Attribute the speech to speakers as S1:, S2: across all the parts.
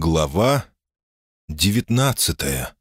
S1: Глава девятнадцатая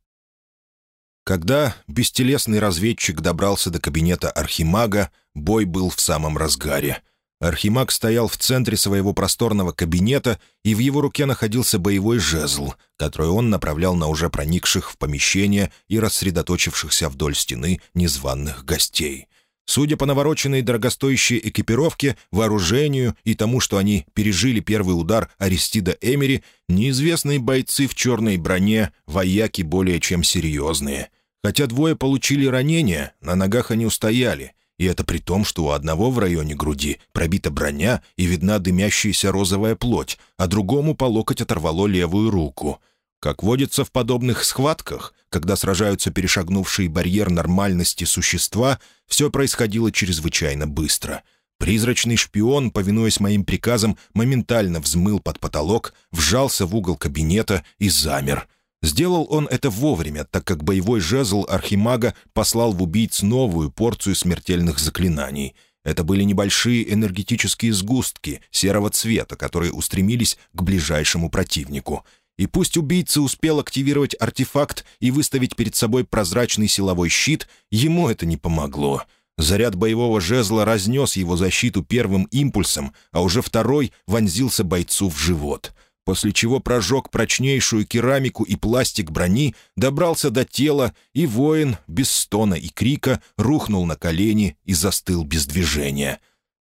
S1: Когда бестелесный разведчик добрался до кабинета Архимага, бой был в самом разгаре. Архимаг стоял в центре своего просторного кабинета, и в его руке находился боевой жезл, который он направлял на уже проникших в помещение и рассредоточившихся вдоль стены незваных гостей — Судя по навороченной дорогостоящей экипировке, вооружению и тому, что они пережили первый удар Аристида Эмери, неизвестные бойцы в черной броне, вояки более чем серьезные. Хотя двое получили ранения, на ногах они устояли, и это при том, что у одного в районе груди пробита броня и видна дымящаяся розовая плоть, а другому по локоть оторвало левую руку — как водится в подобных схватках, когда сражаются перешагнувшие барьер нормальности существа, все происходило чрезвычайно быстро. Призрачный шпион, повинуясь моим приказам, моментально взмыл под потолок, вжался в угол кабинета и замер. Сделал он это вовремя, так как боевой жезл Архимага послал в убийц новую порцию смертельных заклинаний — это были небольшие энергетические сгустки серого цвета, которые устремились к ближайшему противнику. И пусть убийца успел активировать артефакт и выставить перед собой прозрачный силовой щит, ему это не помогло. Заряд боевого жезла разнес его защиту первым импульсом, а уже второй вонзился бойцу в живот. После чего прожег прочнейшую керамику и пластик брони, добрался до тела, и воин, без стона и крика, рухнул на колени и застыл без движения.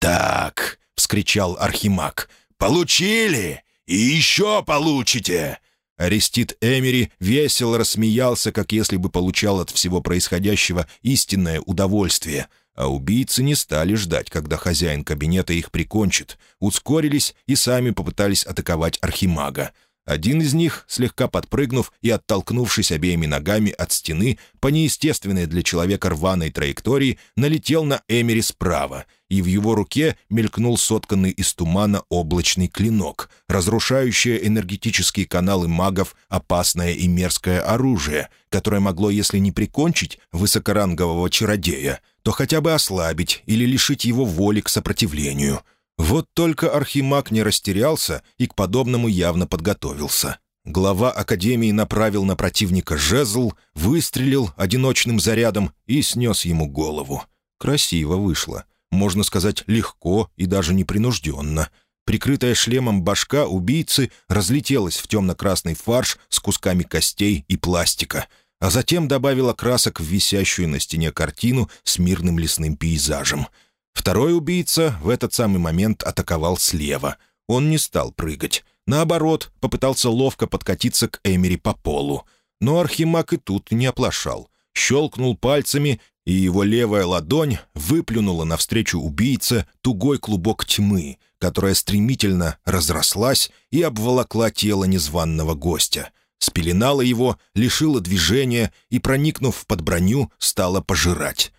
S1: «Так!» — вскричал Архимаг. «Получили! И еще получите!» Арестит Эмери весело рассмеялся, как если бы получал от всего происходящего истинное удовольствие. А убийцы не стали ждать, когда хозяин кабинета их прикончит, ускорились и сами попытались атаковать Архимага. Один из них, слегка подпрыгнув и оттолкнувшись обеими ногами от стены, по неестественной для человека рваной траектории, налетел на Эмери справа, и в его руке мелькнул сотканный из тумана облачный клинок, разрушающее энергетические каналы магов опасное и мерзкое оружие, которое могло, если не прикончить высокорангового чародея, то хотя бы ослабить или лишить его воли к сопротивлению — вот только Архимаг не растерялся и к подобному явно подготовился. Глава Академии направил на противника жезл, выстрелил одиночным зарядом и снес ему голову. Красиво вышло. Можно сказать, легко и даже непринужденно. Прикрытая шлемом башка убийцы разлетелась в темно-красный фарш с кусками костей и пластика, а затем добавила красок в висящую на стене картину с мирным лесным пейзажем — Второй убийца в этот самый момент атаковал слева. Он не стал прыгать. Наоборот, попытался ловко подкатиться к Эмери по полу. Но Архимаг и тут не оплошал. Щелкнул пальцами, и его левая ладонь выплюнула навстречу убийце тугой клубок тьмы, которая стремительно разрослась и обволокла тело незваного гостя. Спеленала его, лишила движения и, проникнув под броню, стала пожирать.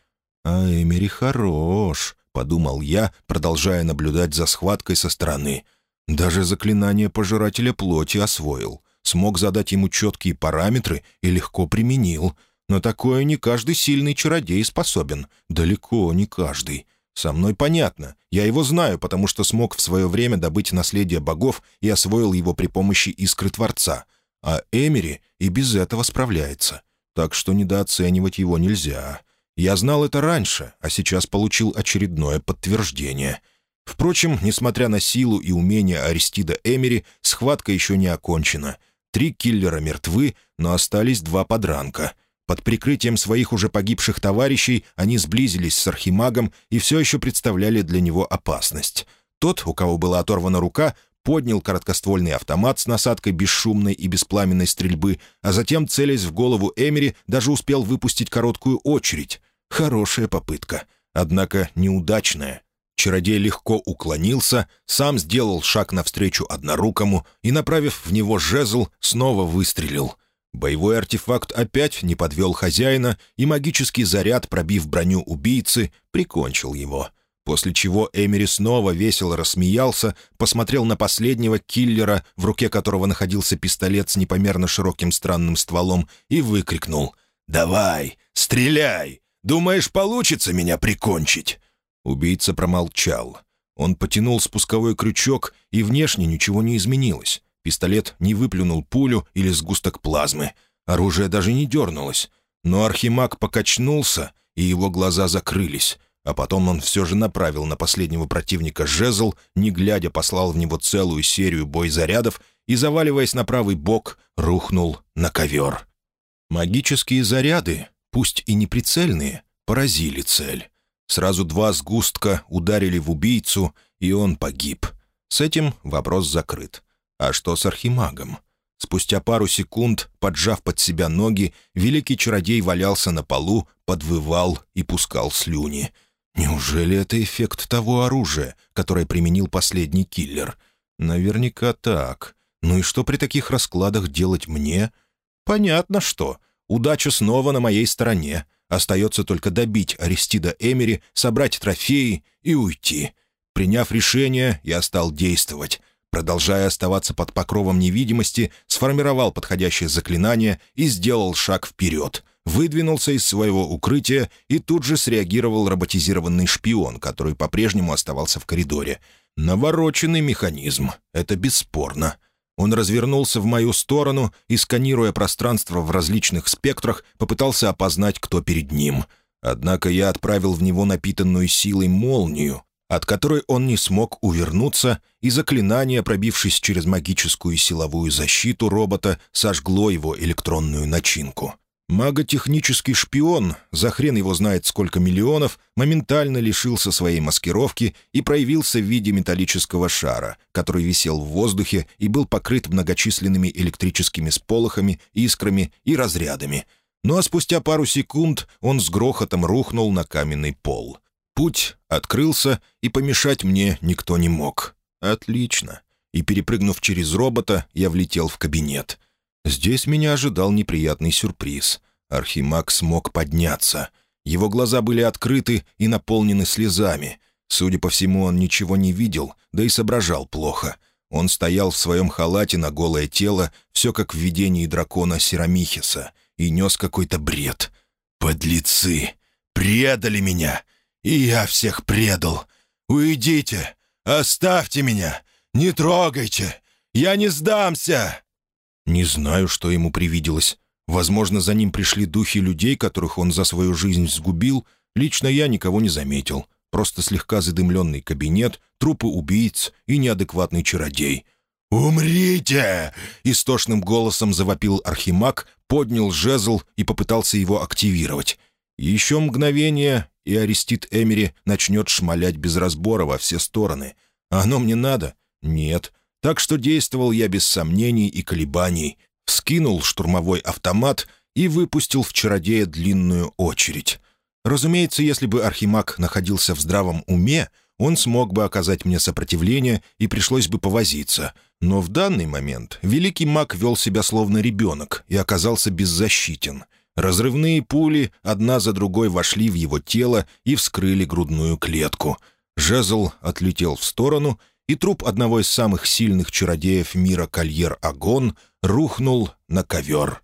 S1: «А Эмери хорош», — подумал я, продолжая наблюдать за схваткой со стороны. Даже заклинание пожирателя плоти освоил. Смог задать ему четкие параметры и легко применил. Но такое не каждый сильный чародей способен. Далеко не каждый. Со мной понятно. Я его знаю, потому что смог в свое время добыть наследие богов и освоил его при помощи искры Творца. А Эмери и без этого справляется. Так что недооценивать его нельзя. Я знал это раньше, а сейчас получил очередное подтверждение. Впрочем, несмотря на силу и умение Аристида Эмери, схватка еще не окончена. Три киллера мертвы, но остались два подранка. Под прикрытием своих уже погибших товарищей они сблизились с Архимагом и все еще представляли для него опасность. Тот, у кого была оторвана рука, поднял короткоствольный автомат с насадкой бесшумной и беспламенной стрельбы, а затем, целясь в голову Эмери, даже успел выпустить короткую очередь. Хорошая попытка, однако неудачная. Чародей легко уклонился, сам сделал шаг навстречу однорукому и, направив в него жезл, снова выстрелил. Боевой артефакт опять не подвел хозяина, и магический заряд, пробив броню убийцы, прикончил его — После чего Эмери снова весело рассмеялся, посмотрел на последнего киллера, в руке которого находился пистолет с непомерно широким странным стволом, и выкрикнул «Давай, стреляй! Думаешь, получится меня прикончить?» Убийца промолчал. Он потянул спусковой крючок, и внешне ничего не изменилось. Пистолет не выплюнул пулю или сгусток плазмы. Оружие даже не дернулось. Но архимаг покачнулся, и его глаза закрылись. А потом он все же направил на последнего противника жезл, не глядя послал в него целую серию боезарядов и, заваливаясь на правый бок, рухнул на ковер. Магические заряды, пусть и неприцельные, поразили цель. Сразу два сгустка ударили в убийцу, и он погиб. С этим вопрос закрыт. А что с архимагом? Спустя пару секунд, поджав под себя ноги, великий чародей валялся на полу, подвывал и пускал слюни. Неужели это эффект того оружия, которое применил последний киллер? Наверняка так. Ну и что при таких раскладах делать мне? Понятно что. Удача снова на моей стороне. Остается только добить Аристида Эмери, собрать трофеи и уйти. Приняв решение, я стал действовать. Продолжая оставаться под покровом невидимости, сформировал подходящее заклинание и сделал шаг вперед. Выдвинулся из своего укрытия и тут же среагировал роботизированный шпион, который по-прежнему оставался в коридоре. Навороченный механизм. Это бесспорно. Он развернулся в мою сторону и, сканируя пространство в различных спектрах, попытался опознать, кто перед ним. Однако я отправил в него напитанную силой молнию, от которой он не смог увернуться, и заклинание, пробившись через магическую силовую защиту робота, сожгло его электронную начинку. Маготехнический шпион, за хрен его знает сколько миллионов, моментально лишился своей маскировки и проявился в виде металлического шара, который висел в воздухе и был покрыт многочисленными электрическими сполохами, искрами и разрядами. Ну а спустя пару секунд он с грохотом рухнул на каменный пол. Путь открылся, и помешать мне никто не мог. Отлично. И перепрыгнув через робота, я влетел в кабинет — Здесь меня ожидал неприятный сюрприз. Архимаг смог подняться. Его глаза были открыты и наполнены слезами. Судя по всему, он ничего не видел, да и соображал плохо. Он стоял в своем халате на голое тело, все как в видении дракона Серамихиса, и нес какой-то бред. «Подлецы! Предали меня! И я всех предал! Уйдите! Оставьте меня! Не трогайте! Я не сдамся!» Не знаю, что ему привиделось. Возможно, за ним пришли духи людей, которых он за свою жизнь сгубил. Лично я никого не заметил. Просто слегка задымленный кабинет, трупы убийц и неадекватный чародей. «Умрите!» — истошным голосом завопил Архимаг, поднял жезл и попытался его активировать. Еще мгновение, и Арестит Эмери начнет шмалять без разбора во все стороны. А оно мне надо? Нет. Так что действовал я без сомнений и колебаний, вскинул штурмовой автомат и выпустил в чародея длинную очередь. Разумеется, если бы Архимаг находился в здравом уме, он смог бы оказать мне сопротивление и пришлось бы повозиться. Но в данный момент великий маг вел себя словно ребенок и оказался беззащитен. Разрывные пули одна за другой вошли в его тело и вскрыли грудную клетку. Жезл отлетел в сторону — и труп одного из самых сильных чародеев мира Кольер Агон рухнул на ковер.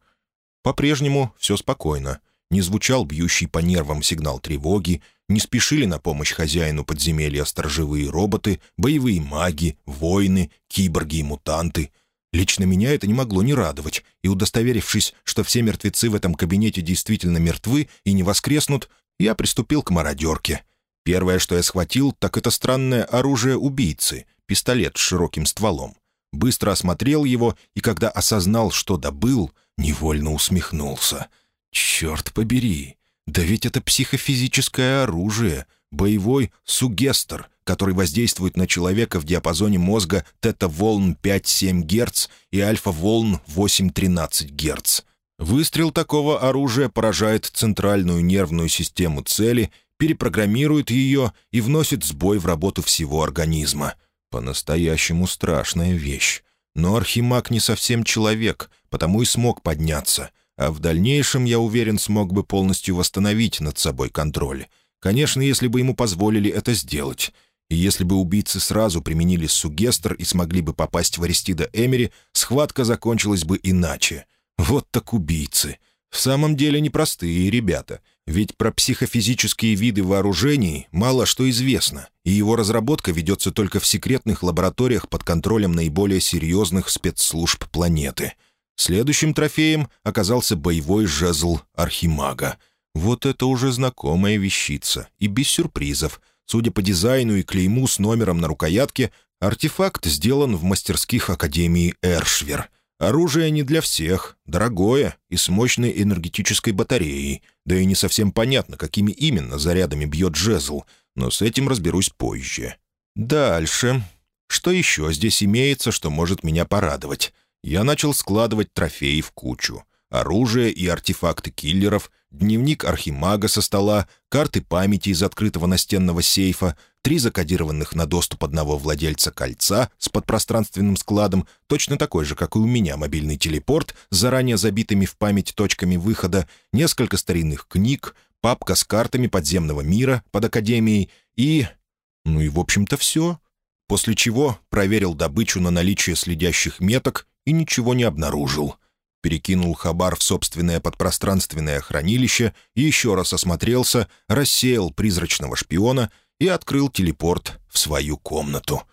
S1: По-прежнему все спокойно. Не звучал бьющий по нервам сигнал тревоги, не спешили на помощь хозяину подземелья сторожевые роботы, боевые маги, воины, киборги и мутанты. Лично меня это не могло не радовать, и, удостоверившись, что все мертвецы в этом кабинете действительно мертвы и не воскреснут, я приступил к мародерке. Первое, что я схватил, так это странное оружие убийцы — пистолет с широким стволом. Быстро осмотрел его, и когда осознал, что добыл, невольно усмехнулся. «Черт побери! Да ведь это психофизическое оружие, боевой сугестер, который воздействует на человека в диапазоне мозга тета-волн 5-7 Гц и альфа-волн 8-13 Гц. Выстрел такого оружия поражает центральную нервную систему цели перепрограммирует ее и вносит сбой в работу всего организма. По-настоящему страшная вещь. Но Архимаг не совсем человек, потому и смог подняться, а в дальнейшем, я уверен, смог бы полностью восстановить над собой контроль. Конечно, если бы ему позволили это сделать. И если бы убийцы сразу применили сугестр и смогли бы попасть в Аристида Эмери, схватка закончилась бы иначе. Вот так убийцы. В самом деле непростые ребята. Ведь про психофизические виды вооружений мало что известно, и его разработка ведется только в секретных лабораториях под контролем наиболее серьезных спецслужб планеты. Следующим трофеем оказался боевой жезл Архимага. Вот это уже знакомая вещица, и без сюрпризов. Судя по дизайну и клейму с номером на рукоятке, артефакт сделан в мастерских Академии Эршвер — Оружие не для всех, дорогое и с мощной энергетической батареей, да и не совсем понятно, какими именно зарядами бьет жезл, но с этим разберусь позже. Дальше. Что еще здесь имеется, что может меня порадовать? Я начал складывать трофеи в кучу. Оружие и артефакты киллеров, дневник архимага со стола, карты памяти из открытого настенного сейфа, три закодированных на доступ одного владельца кольца с подпространственным складом, точно такой же, как и у меня мобильный телепорт с заранее забитыми в память точками выхода, несколько старинных книг, папка с картами подземного мира под Академией и... Ну и, в общем-то, все. После чего проверил добычу на наличие следящих меток и ничего не обнаружил — перекинул хабар в собственное подпространственное хранилище еще раз осмотрелся, рассеял призрачного шпиона и открыл телепорт в свою комнату.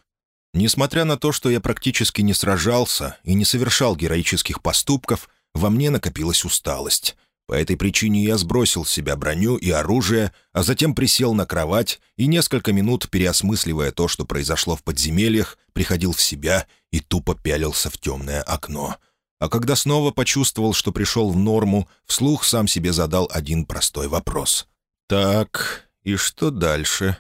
S1: Несмотря на то, что я практически не сражался и не совершал героических поступков, во мне накопилась усталость. По этой причине я сбросил с себя броню и оружие, а затем присел на кровать и несколько минут, переосмысливая то, что произошло в подземельях, приходил в себя и тупо пялился в темное окно — а когда снова почувствовал, что пришел в норму, вслух сам себе задал один простой вопрос. «Так, и что дальше?»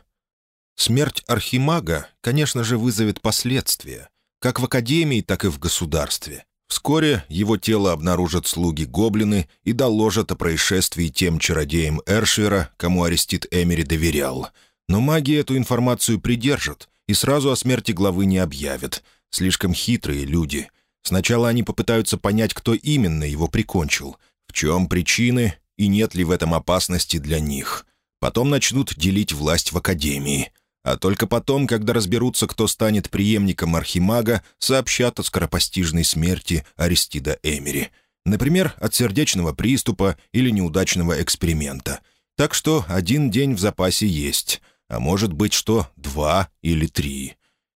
S1: Смерть Архимага, конечно же, вызовет последствия, как в Академии, так и в государстве. Вскоре его тело обнаружат слуги-гоблины и доложат о происшествии тем чародеям Эршвера, кому Арестит Эмери доверял. Но маги эту информацию придержат и сразу о смерти главы не объявят. Слишком хитрые люди. Сначала они попытаются понять, кто именно его прикончил, в чем причины и нет ли в этом опасности для них. Потом начнут делить власть в Академии. А только потом, когда разберутся, кто станет преемником Архимага, сообщат о скоропостижной смерти Аристида Эмери. Например, от сердечного приступа или неудачного эксперимента. Так что один день в запасе есть, а может быть, что два или три.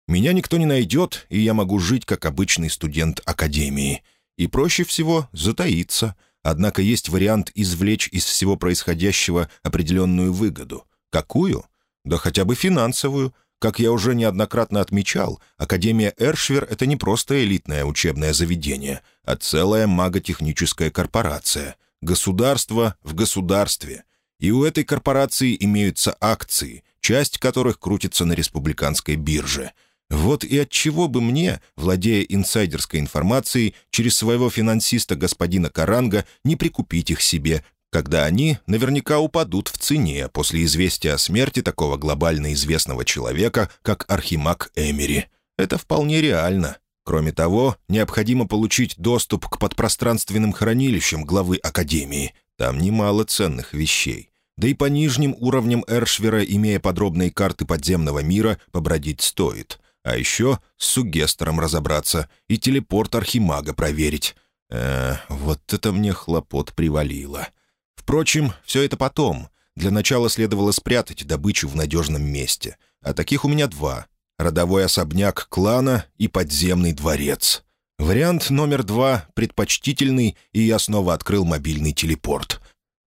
S1: Меня никто не найдет, и я могу жить как обычный студент академии. И проще всего затаиться. Однако есть вариант извлечь из всего происходящего определенную выгоду. Какую? Да хотя бы финансовую. Как я уже неоднократно отмечал, Академия Эршвер — это не просто элитное учебное заведение, а целая маготехническая корпорация. Государство в государстве. И у этой корпорации имеются акции, часть которых крутится на республиканской бирже — вот и от чего бы мне, владея инсайдерской информацией, через своего финансиста господина Каранга не прикупить их себе, когда они наверняка упадут в цене после известия о смерти такого глобально известного человека, как Архимаг Эмери. Это вполне реально. Кроме того, необходимо получить доступ к подпространственным хранилищам главы Академии. Там немало ценных вещей. Да и по нижним уровням Эршвера, имея подробные карты подземного мира, побродить стоит. А еще с сугестором разобраться и телепорт Архимага проверить. Э, вот это мне хлопот привалило. Впрочем, все это потом. Для начала следовало спрятать добычу в надежном месте. А таких у меня два. Родовой особняк клана и подземный дворец. Вариант номер два предпочтительный, и я снова открыл мобильный телепорт.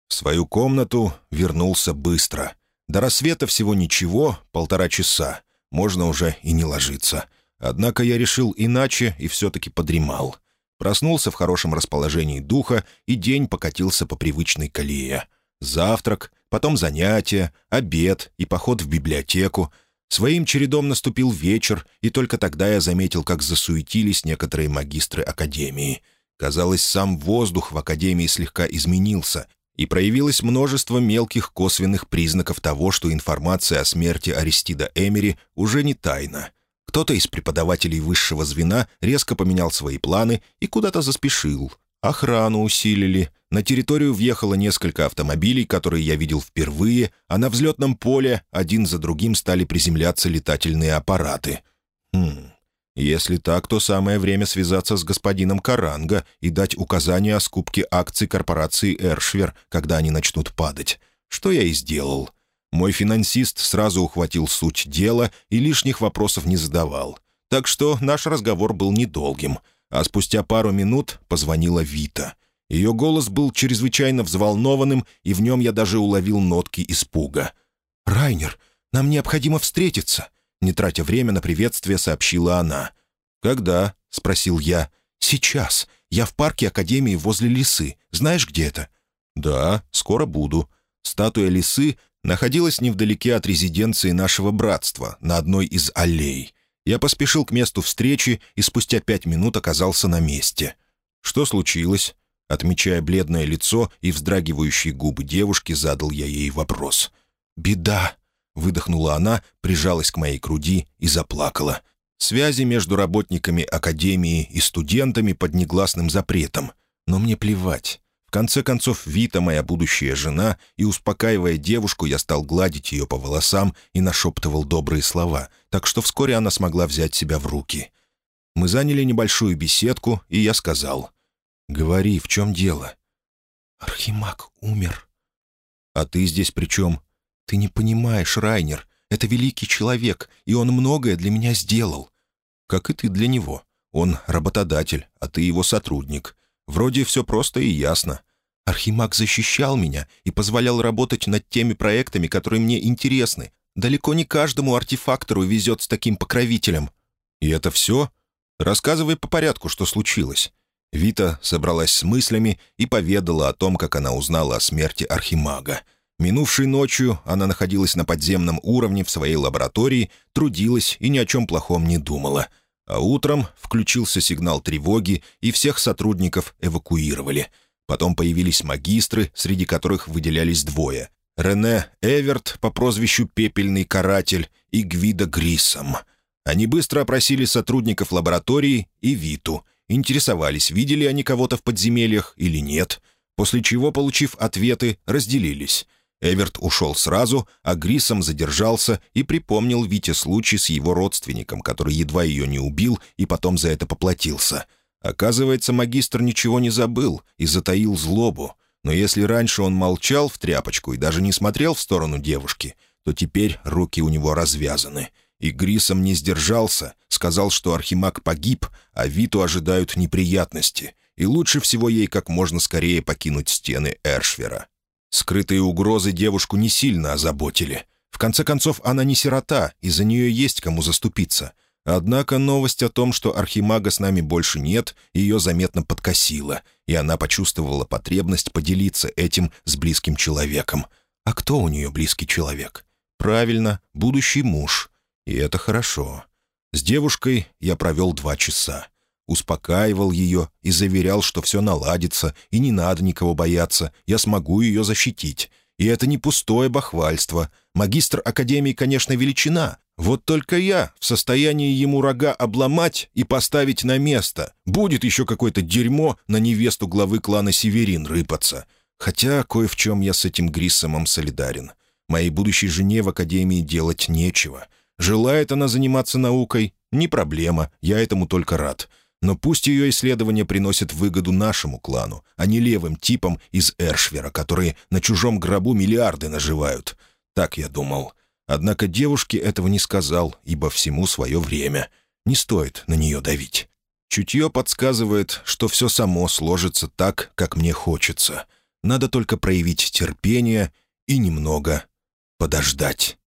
S1: В свою комнату вернулся быстро. До рассвета всего ничего, полтора часа можно уже и не ложиться. Однако я решил иначе и все-таки подремал. Проснулся в хорошем расположении духа, и день покатился по привычной колее. Завтрак, потом занятия, обед и поход в библиотеку. Своим чередом наступил вечер, и только тогда я заметил, как засуетились некоторые магистры Академии. Казалось, сам воздух в Академии слегка изменился, и проявилось множество мелких косвенных признаков того, что информация о смерти Аристида Эмери уже не тайна. Кто-то из преподавателей высшего звена резко поменял свои планы и куда-то заспешил. Охрану усилили. На территорию въехало несколько автомобилей, которые я видел впервые, а на взлетном поле один за другим стали приземляться летательные аппараты. Хм, Если так, то самое время связаться с господином Каранга и дать указание о скупке акций корпорации «Эршвер», когда они начнут падать. Что я и сделал. Мой финансист сразу ухватил суть дела и лишних вопросов не задавал. Так что наш разговор был недолгим. А спустя пару минут позвонила Вита. Ее голос был чрезвычайно взволнованным, и в нем я даже уловил нотки испуга. «Райнер, нам необходимо встретиться», — не тратя время на приветствие, сообщила она. «Когда?» — спросил я. «Сейчас. Я в парке Академии возле лисы. Знаешь, где это?» «Да, скоро буду». Статуя лисы находилась невдалеке от резиденции нашего братства, на одной из аллей. Я поспешил к месту встречи и спустя пять минут оказался на месте. «Что случилось?» Отмечая бледное лицо и вздрагивающие губы девушки, задал я ей вопрос. «Беда!» — выдохнула она, прижалась к моей груди и заплакала. Связи между работниками академии и студентами под негласным запретом. Но мне плевать. В конце концов, Вита — моя будущая жена, и, успокаивая девушку, я стал гладить ее по волосам и нашептывал добрые слова, так что вскоре она смогла взять себя в руки. Мы заняли небольшую беседку, и я сказал, «Говори, в чем дело?» «Архимаг умер». «А ты здесь при чем?» «Ты не понимаешь, Райнер. Это великий человек, и он многое для меня сделал». «Как и ты для него. Он работодатель, а ты его сотрудник. Вроде все просто и ясно. Архимаг защищал меня и позволял работать над теми проектами, которые мне интересны. Далеко не каждому артефактору везет с таким покровителем». «И это все? Рассказывай по порядку, что случилось». Вита собралась с мыслями и поведала о том, как она узнала о смерти Архимага. Минувшей ночью она находилась на подземном уровне в своей лаборатории, трудилась и ни о чем плохом не думала. А утром включился сигнал тревоги, и всех сотрудников эвакуировали. Потом появились магистры, среди которых выделялись двое. Рене Эверт по прозвищу «Пепельный каратель» и Гвида Грисом. Они быстро опросили сотрудников лаборатории и Виту, интересовались, видели они кого-то в подземельях или нет, после чего, получив ответы, разделились. Эверт ушел сразу, а Грисом задержался и припомнил Вите случай с его родственником, который едва ее не убил и потом за это поплатился. Оказывается, магистр ничего не забыл и затаил злобу. Но если раньше он молчал в тряпочку и даже не смотрел в сторону девушки, то теперь руки у него развязаны. И Грисом не сдержался, сказал, что Архимаг погиб, а Виту ожидают неприятности, и лучше всего ей как можно скорее покинуть стены Эршвера. Скрытые угрозы девушку не сильно озаботили. В конце концов, она не сирота, и за нее есть кому заступиться. Однако новость о том, что архимага с нами больше нет, ее заметно подкосила, и она почувствовала потребность поделиться этим с близким человеком. А кто у нее близкий человек? Правильно, будущий муж. И это хорошо. С девушкой я провел два часа успокаивал ее и заверял, что все наладится, и не надо никого бояться, я смогу ее защитить. И это не пустое бахвальство. Магистр Академии, конечно, величина. Вот только я в состоянии ему рога обломать и поставить на место. Будет еще какое-то дерьмо на невесту главы клана Северин рыпаться. Хотя кое в чем я с этим Гриссомом солидарен. Моей будущей жене в Академии делать нечего. Желает она заниматься наукой — не проблема, я этому только рад. Но пусть ее исследования приносят выгоду нашему клану, а не левым типам из Эршвера, которые на чужом гробу миллиарды наживают. Так я думал. Однако девушке этого не сказал, ибо всему свое время. Не стоит на нее давить. Чутье подсказывает, что все само сложится так, как мне хочется. Надо только проявить терпение и немного подождать.